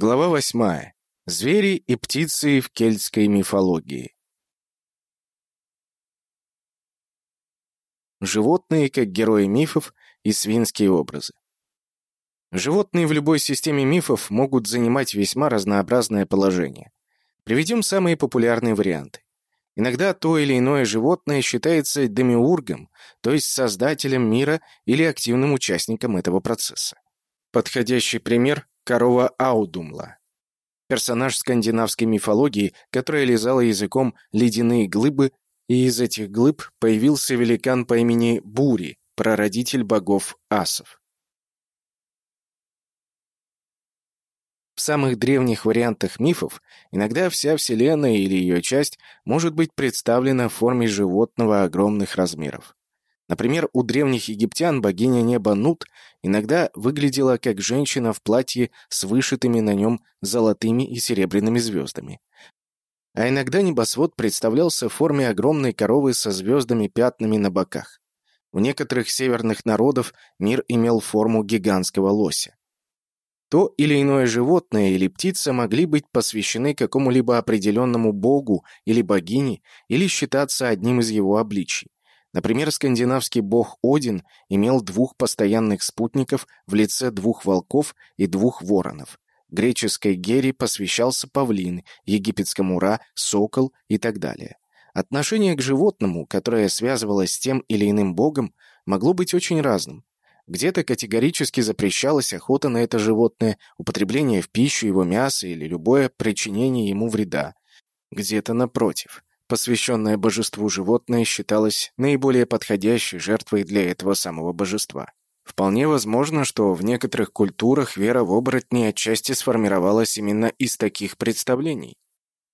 Глава восьмая. Звери и птицы в кельтской мифологии. Животные как герои мифов и свинские образы. Животные в любой системе мифов могут занимать весьма разнообразное положение. Приведем самые популярные варианты. Иногда то или иное животное считается демиургом, то есть создателем мира или активным участником этого процесса. Подходящий пример корова Аудумла. Персонаж скандинавской мифологии, которая лизала языком ледяные глыбы, и из этих глыб появился великан по имени Бури, прародитель богов асов. В самых древних вариантах мифов иногда вся Вселенная или ее часть может быть представлена в форме животного огромных размеров. Например, у древних египтян богиня неба Нут иногда выглядела как женщина в платье с вышитыми на нем золотыми и серебряными звездами. А иногда небосвод представлялся в форме огромной коровы со звездами-пятнами на боках. У некоторых северных народов мир имел форму гигантского лося. То или иное животное или птица могли быть посвящены какому-либо определенному богу или богине или считаться одним из его обличий. Например, скандинавский бог Один имел двух постоянных спутников в лице двух волков и двух воронов. Греческой Гере посвящался павлин, египетскому Ра – сокол и так далее. Отношение к животному, которое связывалось с тем или иным богом, могло быть очень разным. Где-то категорически запрещалась охота на это животное, употребление в пищу его мяса или любое причинение ему вреда. Где-то напротив – посвященное божеству животное считалось наиболее подходящей жертвой для этого самого божества. Вполне возможно, что в некоторых культурах вера в оборотни отчасти сформировалась именно из таких представлений,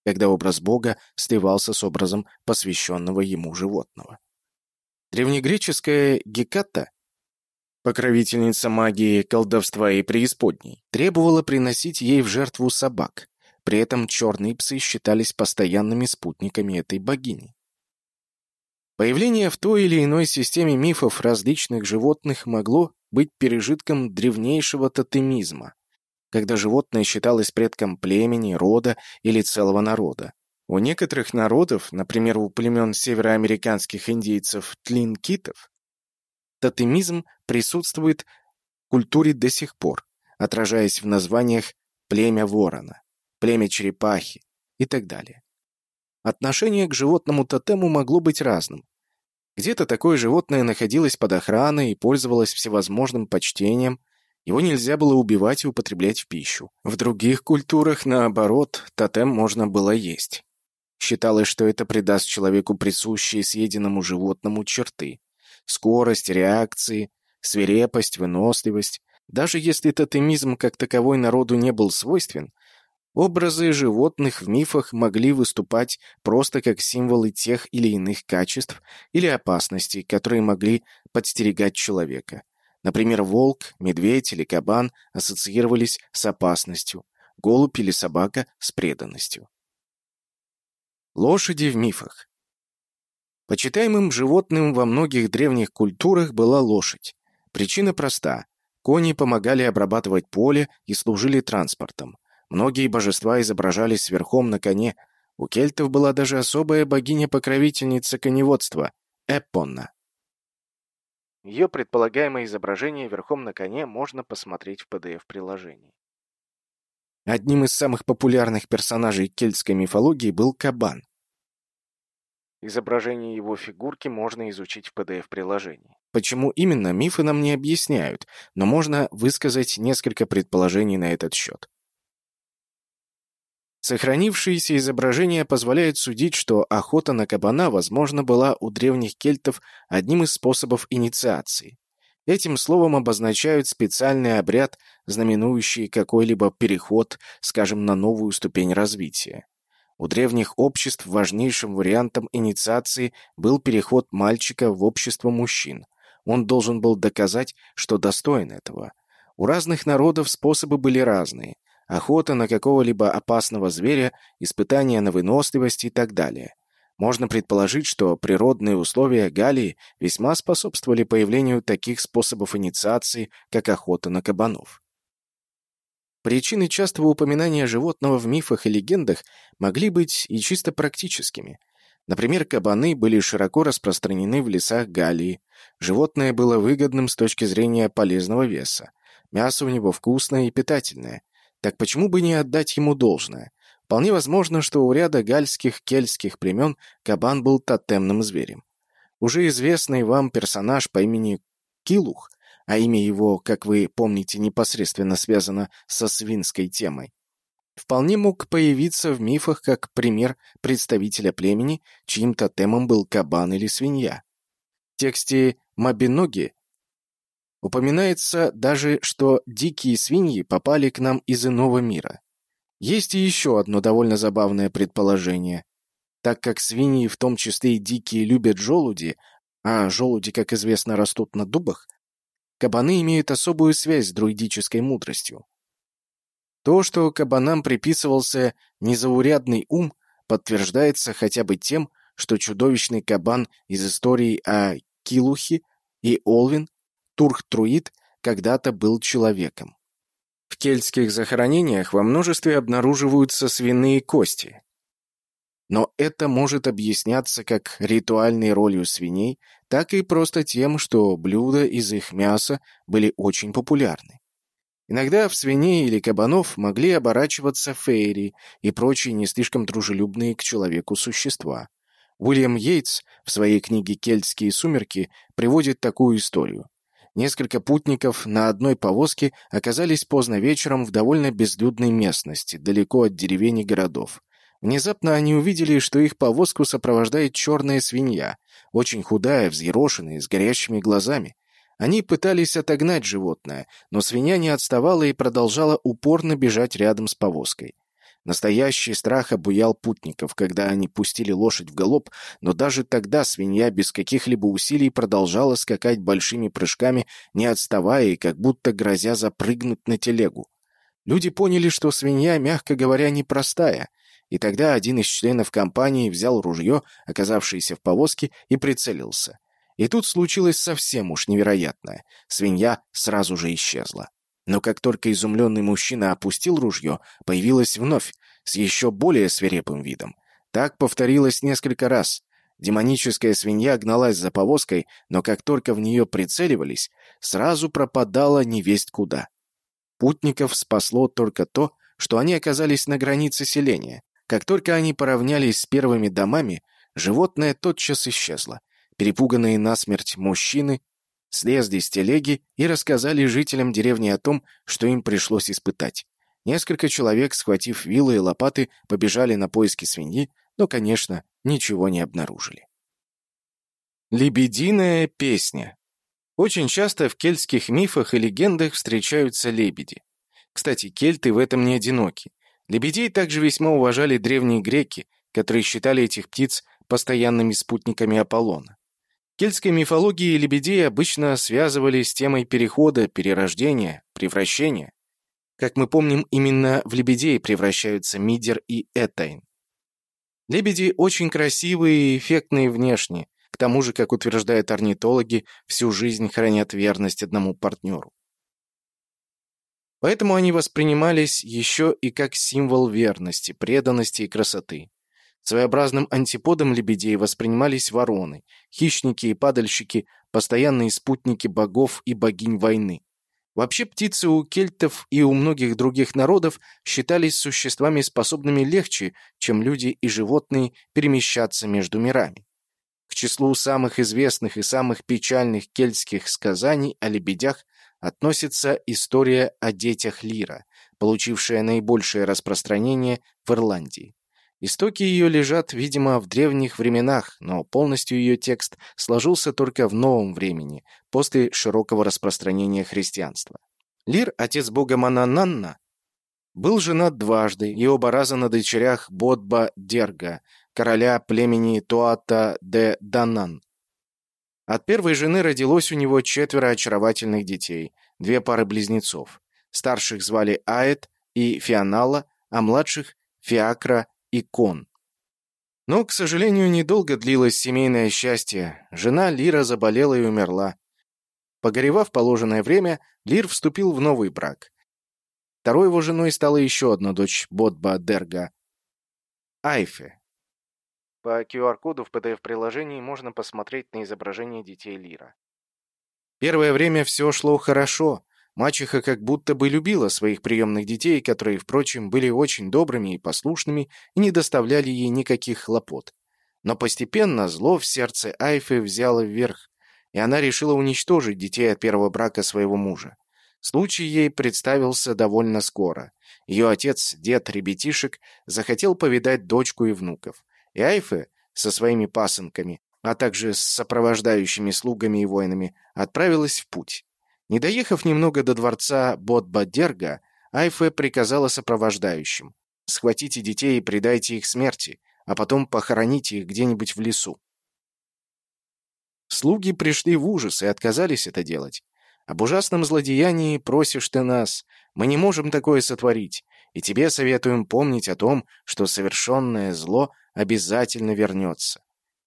когда образ Бога сливался с образом посвященного ему животного. Древнегреческая Геката, покровительница магии, колдовства и преисподней, требовала приносить ей в жертву собак, при этом черные псы считались постоянными спутниками этой богини. Появление в той или иной системе мифов различных животных могло быть пережитком древнейшего тотемизма, когда животное считалось предком племени, рода или целого народа. У некоторых народов, например, у племен североамериканских индейцев тлинкитов, тотемизм присутствует в культуре до сих пор, отражаясь в названиях «племя ворона» племя черепахи и так далее. Отношение к животному тотему могло быть разным. Где-то такое животное находилось под охраной и пользовалось всевозможным почтением, его нельзя было убивать и употреблять в пищу. В других культурах, наоборот, тотем можно было есть. Считалось, что это придаст человеку присущие съеденному животному черты. Скорость реакции, свирепость, выносливость. Даже если тотемизм как таковой народу не был свойствен, Образы животных в мифах могли выступать просто как символы тех или иных качеств или опасностей, которые могли подстерегать человека. Например, волк, медведь или кабан ассоциировались с опасностью, голубь или собака – с преданностью. Лошади в мифах Почитаемым животным во многих древних культурах была лошадь. Причина проста. Кони помогали обрабатывать поле и служили транспортом. Многие божества изображались верхом на коне. У кельтов была даже особая богиня-покровительница коневодства – Эпонна. Ее предполагаемое изображение верхом на коне можно посмотреть в PDF-приложении. Одним из самых популярных персонажей кельтской мифологии был Кабан. Изображение его фигурки можно изучить в PDF-приложении. Почему именно, мифы нам не объясняют, но можно высказать несколько предположений на этот счет. Сохранившиеся изображения позволяют судить, что охота на кабана, возможно, была у древних кельтов одним из способов инициации. Этим словом обозначают специальный обряд, знаменующий какой-либо переход, скажем, на новую ступень развития. У древних обществ важнейшим вариантом инициации был переход мальчика в общество мужчин. Он должен был доказать, что достоин этого. У разных народов способы были разные охота на какого-либо опасного зверя, испытания на выносливость и так далее. Можно предположить, что природные условия Галлии весьма способствовали появлению таких способов инициации, как охота на кабанов. Причины частого упоминания животного в мифах и легендах могли быть и чисто практическими. Например, кабаны были широко распространены в лесах Галлии. Животное было выгодным с точки зрения полезного веса. Мясо у него вкусное и питательное. Так почему бы не отдать ему должное? Вполне возможно, что у ряда гальских кельтских племен кабан был тотемным зверем. Уже известный вам персонаж по имени Килух а имя его, как вы помните, непосредственно связано со свинской темой, вполне мог появиться в мифах как пример представителя племени, чьим тотемом был кабан или свинья. В тексте «Мабиноги» упоминается даже, что дикие свиньи попали к нам из иного мира. Есть и еще одно довольно забавное предположение. Так как свиньи, в том числе и дикие, любят желуди, а желуди, как известно, растут на дубах, кабаны имеют особую связь с друидической мудростью. То, что кабанам приписывался незаурядный ум, подтверждается хотя бы тем, что чудовищный кабан из истории о Килухе и Олвин, Турх-Труид, когда-то был человеком. В кельтских захоронениях во множестве обнаруживаются свиные кости. Но это может объясняться как ритуальной ролью свиней, так и просто тем, что блюда из их мяса были очень популярны. Иногда в свиней или кабанов могли оборачиваться фейри и прочие не слишком дружелюбные к человеку существа. Уильям Йейтс в своей книге «Кельтские сумерки» приводит такую историю. Несколько путников на одной повозке оказались поздно вечером в довольно безлюдной местности, далеко от деревень и городов. Внезапно они увидели, что их повозку сопровождает черная свинья, очень худая, взъерошенная, с горящими глазами. Они пытались отогнать животное, но свинья не отставала и продолжала упорно бежать рядом с повозкой. Настоящий страх обуял путников, когда они пустили лошадь в галоп, но даже тогда свинья без каких-либо усилий продолжала скакать большими прыжками, не отставая и как будто грозя запрыгнуть на телегу. Люди поняли, что свинья, мягко говоря, непростая — и тогда один из членов компании взял ружье, оказавшееся в повозке, и прицелился. И тут случилось совсем уж невероятное. Свинья сразу же исчезла. Но как только изумленный мужчина опустил ружье, появилась вновь, с еще более свирепым видом. Так повторилось несколько раз. Демоническая свинья гналась за повозкой, но как только в нее прицеливались, сразу пропадала невесть куда. Путников спасло только то, что они оказались на границе селения, как только они поравнялись с первыми домами, животное тотчас исчезло. Перепуганные насмерть мужчины слезли с телеги и рассказали жителям деревни о том, что им пришлось испытать. Несколько человек, схватив вилы и лопаты, побежали на поиски свиньи, но, конечно, ничего не обнаружили. Лебединая песня Очень часто в кельтских мифах и легендах встречаются лебеди. Кстати, кельты в этом не одиноки. Лебедей также весьма уважали древние греки, которые считали этих птиц постоянными спутниками Аполлона. Кельтской мифологии лебедей обычно связывали с темой перехода, перерождения, превращения. Как мы помним, именно в лебедей превращаются Мидер и Этайн. Лебеди очень красивые и эффектные внешне, к тому же, как утверждают орнитологи, всю жизнь хранят верность одному партнеру. Поэтому они воспринимались еще и как символ верности, преданности и красоты. Своеобразным антиподом лебедей воспринимались вороны, хищники и падальщики, постоянные спутники богов и богинь войны. Вообще птицы у кельтов и у многих других народов считались существами, способными легче, чем люди и животные, перемещаться между мирами. К числу самых известных и самых печальных кельтских сказаний о лебедях относится история о детях Лира, получившая наибольшее распространение в Ирландии. Истоки ее лежат, видимо, в древних временах, но полностью ее текст сложился только в новом времени, после широкого распространения христианства. Лир, отец бога Манананна, был женат дважды и оба раза на дочерях Бодба Дерга, короля племени Туата де Данан, от первой жены родилось у него четверо очаровательных детей, две пары близнецов. Старших звали Аэт и Фианала, а младших — Фиакра и Кон. Но, к сожалению, недолго длилось семейное счастье. Жена Лира заболела и умерла. Погоревав положенное время, Лир вступил в новый брак. Второй его женой стала еще одна дочь Бодба Дерга — Айфе. По QR-коду в PDF-приложении можно посмотреть на изображение детей Лира. Первое время все шло хорошо. Мачеха как будто бы любила своих приемных детей, которые, впрочем, были очень добрыми и послушными и не доставляли ей никаких хлопот. Но постепенно зло в сердце Айфы взяло вверх, и она решила уничтожить детей от первого брака своего мужа. Случай ей представился довольно скоро. Ее отец, дед ребятишек, захотел повидать дочку и внуков. И Айфе со своими пасынками, а также с сопровождающими слугами и воинами, отправилась в путь. Не доехав немного до дворца Ботбадерга, Айфе приказала сопровождающим «Схватите детей и предайте их смерти, а потом похороните их где-нибудь в лесу». Слуги пришли в ужас и отказались это делать. «Об ужасном злодеянии просишь ты нас. Мы не можем такое сотворить, и тебе советуем помнить о том, что совершенное зло обязательно вернется».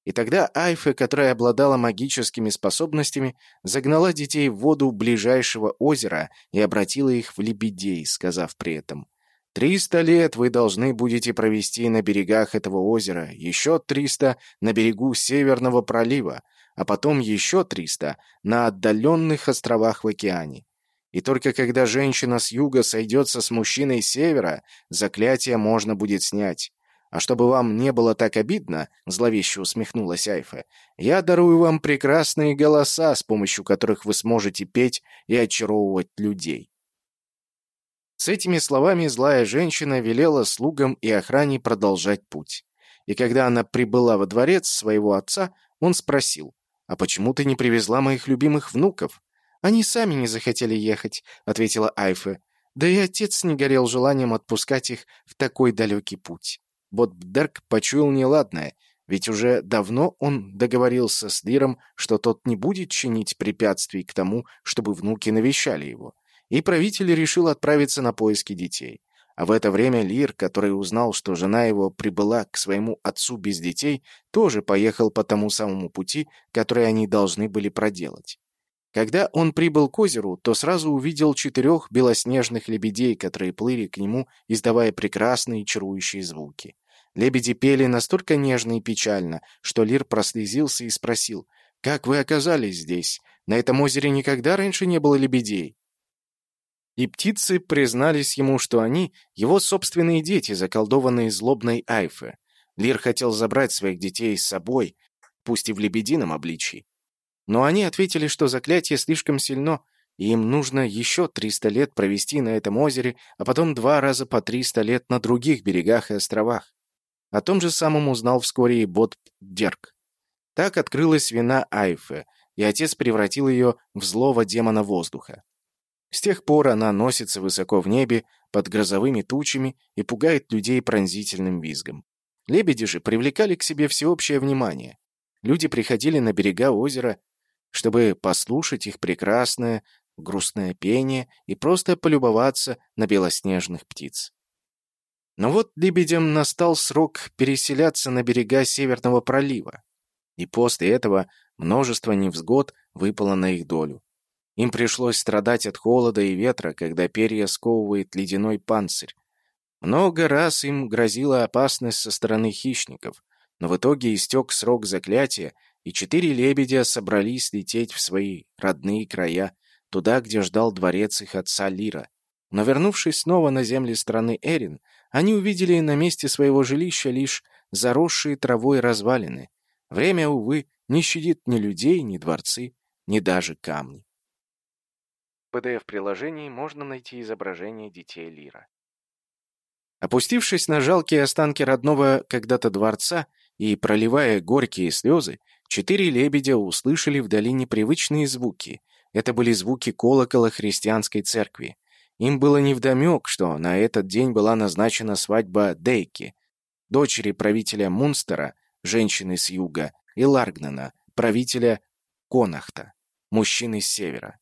И тогда Айфе, которая обладала магическими способностями, загнала детей в воду ближайшего озера и обратила их в лебедей, сказав при этом «Триста лет вы должны будете провести на берегах этого озера, еще триста на берегу Северного пролива, а потом еще триста на отдаленных островах в океане. И только когда женщина с юга сойдется с мужчиной с севера, заклятие можно будет снять. А чтобы вам не было так обидно, зловеще усмехнулась Айфа, я дарую вам прекрасные голоса, с помощью которых вы сможете петь и очаровывать людей. С этими словами злая женщина велела слугам и охране продолжать путь. И когда она прибыла во дворец своего отца, он спросил, «А почему ты не привезла моих любимых внуков?» «Они сами не захотели ехать», — ответила Айфа. «Да и отец не горел желанием отпускать их в такой далекий путь». Ботбдерг почуял неладное, ведь уже давно он договорился с Лиром, что тот не будет чинить препятствий к тому, чтобы внуки навещали его. И правитель решил отправиться на поиски детей. А в это время Лир, который узнал, что жена его прибыла к своему отцу без детей, тоже поехал по тому самому пути, который они должны были проделать. Когда он прибыл к озеру, то сразу увидел четырех белоснежных лебедей, которые плыли к нему, издавая прекрасные чарующие звуки. Лебеди пели настолько нежно и печально, что Лир прослезился и спросил, «Как вы оказались здесь? На этом озере никогда раньше не было лебедей?» И птицы признались ему, что они — его собственные дети, заколдованные злобной Айфе. Лир хотел забрать своих детей с собой, пусть и в лебедином обличии. Но они ответили, что заклятие слишком сильно, и им нужно еще 300 лет провести на этом озере, а потом два раза по 300 лет на других берегах и островах. О том же самом узнал вскоре и Бот Дерк. Так открылась вина Айфе, и отец превратил ее в злого демона воздуха. С тех пор она носится высоко в небе, под грозовыми тучами и пугает людей пронзительным визгом. Лебеди же привлекали к себе всеобщее внимание. Люди приходили на берега озера чтобы послушать их прекрасное, грустное пение и просто полюбоваться на белоснежных птиц. Но вот лебедям настал срок переселяться на берега Северного пролива, и после этого множество невзгод выпало на их долю. Им пришлось страдать от холода и ветра, когда перья сковывает ледяной панцирь. Много раз им грозила опасность со стороны хищников, но в итоге истек срок заклятия, и четыре лебедя собрались лететь в свои родные края, туда, где ждал дворец их отца Лира. Но вернувшись снова на земли страны Эрин, они увидели на месте своего жилища лишь заросшие травой развалины. Время, увы, не щадит ни людей, ни дворцы, ни даже камни. В PDF-приложении можно найти изображение детей Лира. Опустившись на жалкие останки родного когда-то дворца и проливая горькие слезы, Четыре лебедя услышали вдали непривычные звуки. Это были звуки колокола христианской церкви. Им было невдомек, что на этот день была назначена свадьба Дейки, дочери правителя Мунстера, женщины с юга, и Ларгнена, правителя Конахта, мужчины с севера.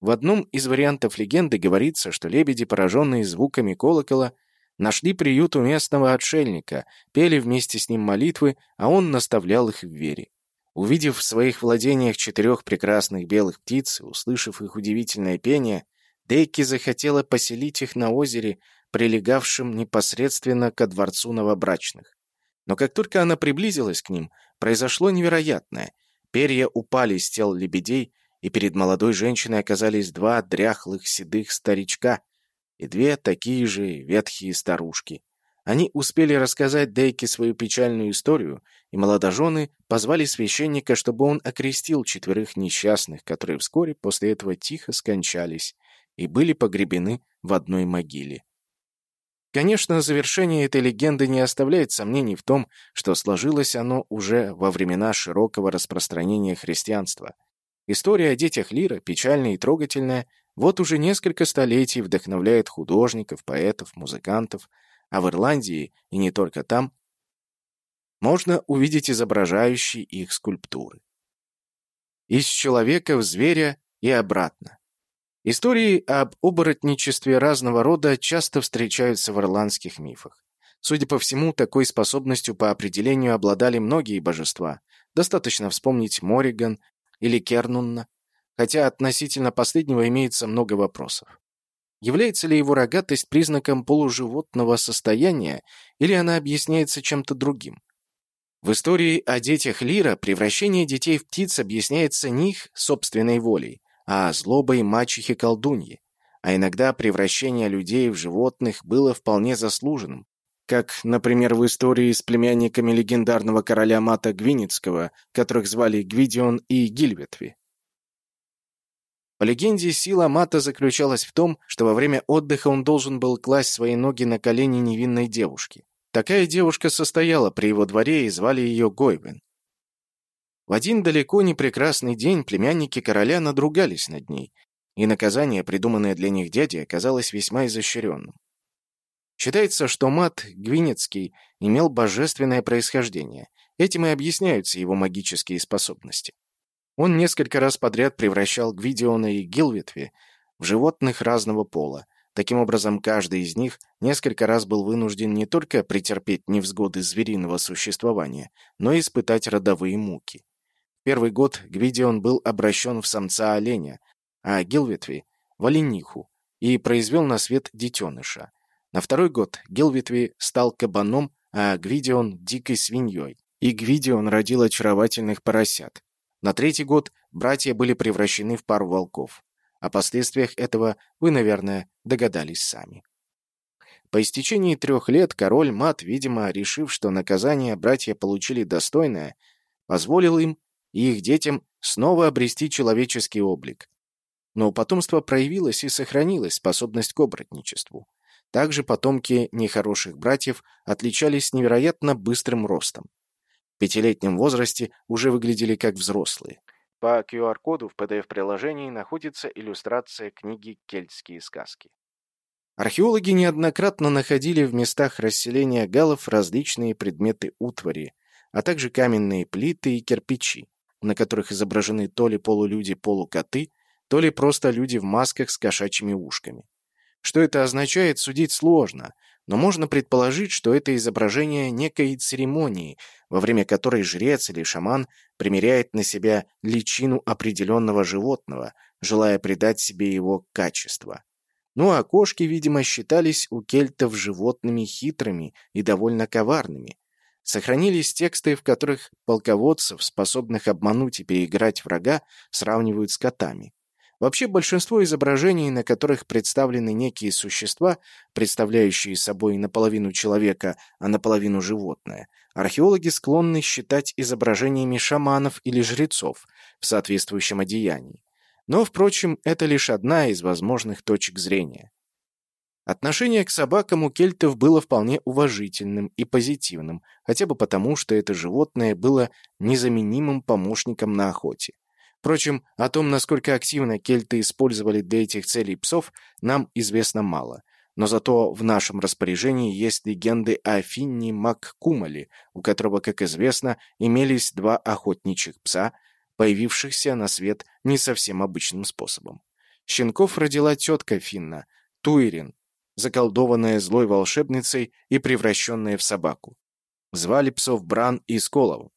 В одном из вариантов легенды говорится, что лебеди, пораженные звуками колокола, нашли приют у местного отшельника, пели вместе с ним молитвы, а он наставлял их в вере. Увидев в своих владениях четырех прекрасных белых птиц, услышав их удивительное пение, Дейки захотела поселить их на озере, прилегавшем непосредственно ко дворцу новобрачных. Но как только она приблизилась к ним, произошло невероятное. Перья упали с тел лебедей, и перед молодой женщиной оказались два дряхлых седых старичка и две такие же ветхие старушки. Они успели рассказать Дейке свою печальную историю, и молодожены позвали священника, чтобы он окрестил четверых несчастных, которые вскоре после этого тихо скончались и были погребены в одной могиле. Конечно, завершение этой легенды не оставляет сомнений в том, что сложилось оно уже во времена широкого распространения христианства. История о детях Лира, печальная и трогательная, вот уже несколько столетий вдохновляет художников, поэтов, музыкантов, а в Ирландии, и не только там, можно увидеть изображающие их скульптуры. Из человека в зверя и обратно. Истории об оборотничестве разного рода часто встречаются в ирландских мифах. Судя по всему, такой способностью по определению обладали многие божества. Достаточно вспомнить Мориган или Кернунна, хотя относительно последнего имеется много вопросов. Является ли его рогатость признаком полуживотного состояния, или она объясняется чем-то другим? В истории о детях Лира превращение детей в птиц объясняется не их собственной волей, а злобой мачехи-колдуньи, а иногда превращение людей в животных было вполне заслуженным, как, например, в истории с племянниками легендарного короля Мата Гвиницкого, которых звали Гвидион и Гильветви. По легенде, сила Мата заключалась в том, что во время отдыха он должен был класть свои ноги на колени невинной девушки. Такая девушка состояла при его дворе и звали ее Гойвен. В один далеко не прекрасный день племянники короля надругались над ней, и наказание, придуманное для них дяди, оказалось весьма изощренным. Считается, что мат Гвинецкий имел божественное происхождение. Этим и объясняются его магические способности. Он несколько раз подряд превращал Гвидиона и Гилветви в животных разного пола. Таким образом, каждый из них несколько раз был вынужден не только претерпеть невзгоды звериного существования, но и испытать родовые муки. Первый год Гвидион был обращен в самца оленя, а Гилветви — в олениху, и произвел на свет детеныша. На второй год Гилветви стал кабаном, а Гвидион — дикой свиньей, и Гвидион родил очаровательных поросят. На третий год братья были превращены в пару волков. О последствиях этого вы, наверное, догадались сами. По истечении трех лет король Мат, видимо, решив, что наказание братья получили достойное, позволил им и их детям снова обрести человеческий облик. Но у потомства проявилась и сохранилась способность к оборотничеству. Также потомки нехороших братьев отличались невероятно быстрым ростом. Пятилетнем возрасте уже выглядели как взрослые. По QR-коду в PDF-приложении находится иллюстрация книги «Кельтские сказки». Археологи неоднократно находили в местах расселения галов различные предметы утвари, а также каменные плиты и кирпичи на которых изображены то ли полулюди-полукоты, то ли просто люди в масках с кошачьими ушками. Что это означает, судить сложно, но можно предположить, что это изображение некой церемонии, во время которой жрец или шаман примеряет на себя личину определенного животного, желая придать себе его качество. Ну а кошки, видимо, считались у кельтов животными хитрыми и довольно коварными, Сохранились тексты, в которых полководцев, способных обмануть и переиграть врага, сравнивают с котами. Вообще большинство изображений, на которых представлены некие существа, представляющие собой наполовину человека, а наполовину животное, археологи склонны считать изображениями шаманов или жрецов в соответствующем одеянии. Но, впрочем, это лишь одна из возможных точек зрения. Отношение к собакам у кельтов было вполне уважительным и позитивным, хотя бы потому, что это животное было незаменимым помощником на охоте. Впрочем, о том, насколько активно кельты использовали для этих целей псов, нам известно мало. Но зато в нашем распоряжении есть легенды о Финни Маккумале, у которого, как известно, имелись два охотничьих пса, появившихся на свет не совсем обычным способом. Щенков родила тетка Финна, Туирин, заколдованная злой волшебницей и превращенная в собаку. Звали псов Бран и Сколов.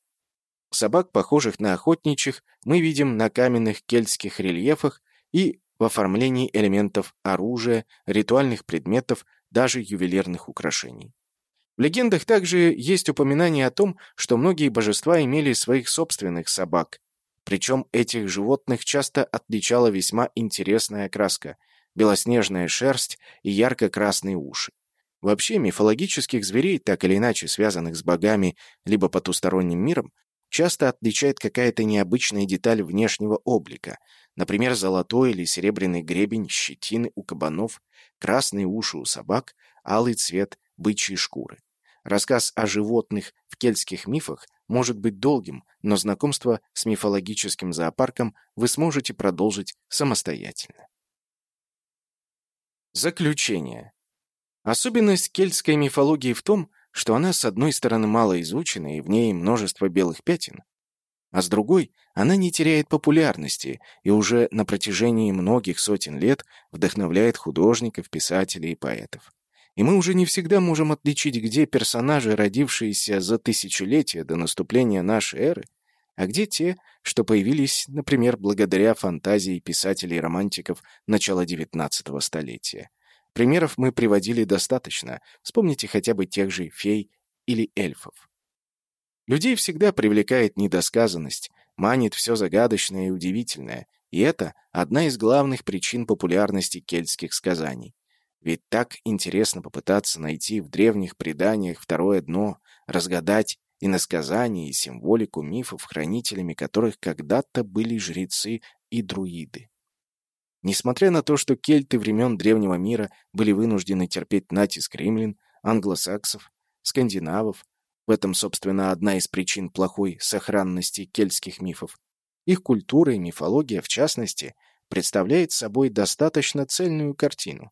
Собак, похожих на охотничьих, мы видим на каменных кельтских рельефах и в оформлении элементов оружия, ритуальных предметов, даже ювелирных украшений. В легендах также есть упоминание о том, что многие божества имели своих собственных собак. Причем этих животных часто отличала весьма интересная окраска – белоснежная шерсть и ярко-красные уши. Вообще, мифологических зверей, так или иначе связанных с богами либо потусторонним миром, часто отличает какая-то необычная деталь внешнего облика, например, золотой или серебряный гребень щетины у кабанов, красные уши у собак, алый цвет бычьей шкуры. Рассказ о животных в кельтских мифах может быть долгим, но знакомство с мифологическим зоопарком вы сможете продолжить самостоятельно. Заключение. Особенность кельтской мифологии в том, что она, с одной стороны, мало изучена, и в ней множество белых пятен, а с другой, она не теряет популярности и уже на протяжении многих сотен лет вдохновляет художников, писателей и поэтов. И мы уже не всегда можем отличить, где персонажи, родившиеся за тысячелетия до наступления нашей эры, а где те, что появились, например, благодаря фантазии писателей-романтиков начала XIX столетия. Примеров мы приводили достаточно. Вспомните хотя бы тех же фей или эльфов. Людей всегда привлекает недосказанность, манит все загадочное и удивительное, и это одна из главных причин популярности кельтских сказаний. Ведь так интересно попытаться найти в древних преданиях второе дно, разгадать и насказания, и символику мифов, хранителями которых когда-то были жрецы и друиды. Несмотря на то, что кельты времен древнего мира были вынуждены терпеть натиск римлян, англосаксов, скандинавов, в этом, собственно, одна из причин плохой сохранности кельтских мифов, их культура и мифология, в частности, представляет собой достаточно цельную картину.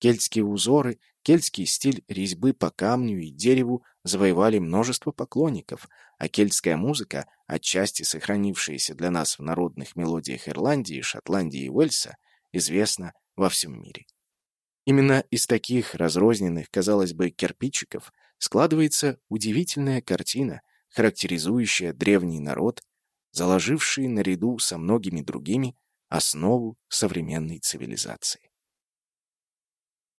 Кельтские узоры, кельтский стиль резьбы по камню и дереву завоевали множество поклонников, а кельтская музыка, отчасти сохранившаяся для нас в народных мелодиях Ирландии, Шотландии и Уэльса, известна во всем мире. Именно из таких разрозненных, казалось бы, кирпичиков складывается удивительная картина, характеризующая древний народ, заложивший наряду со многими другими основу современной цивилизации.